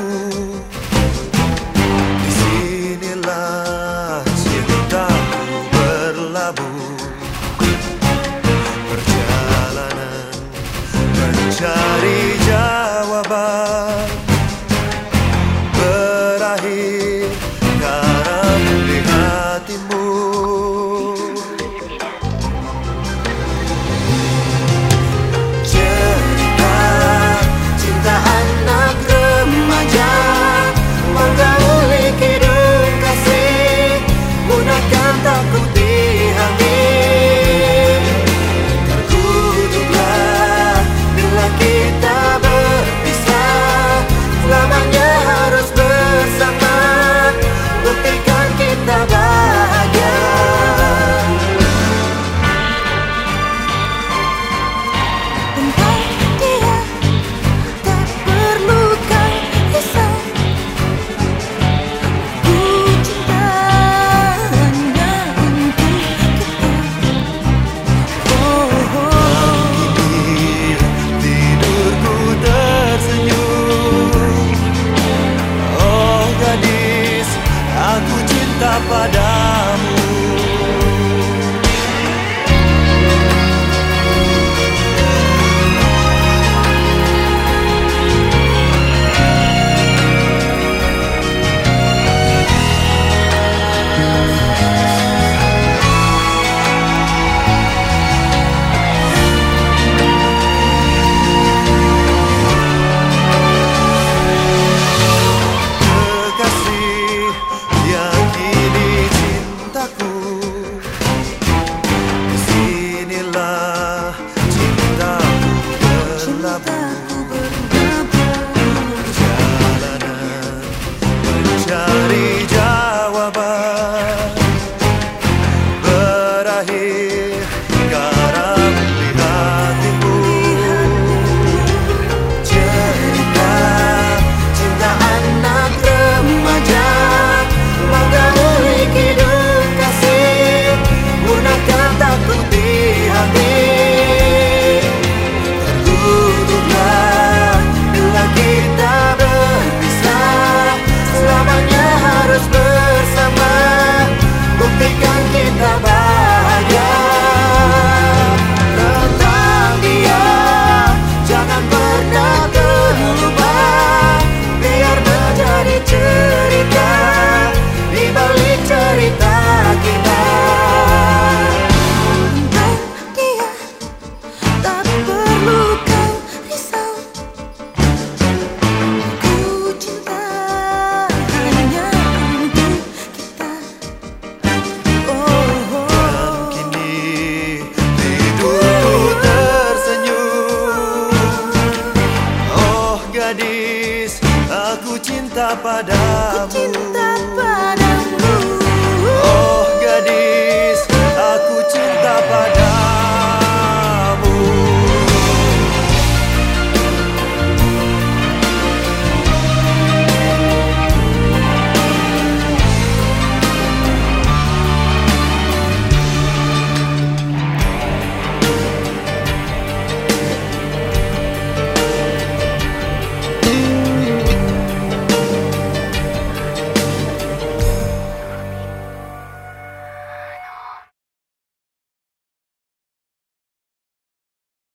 cintaku kepada padamu.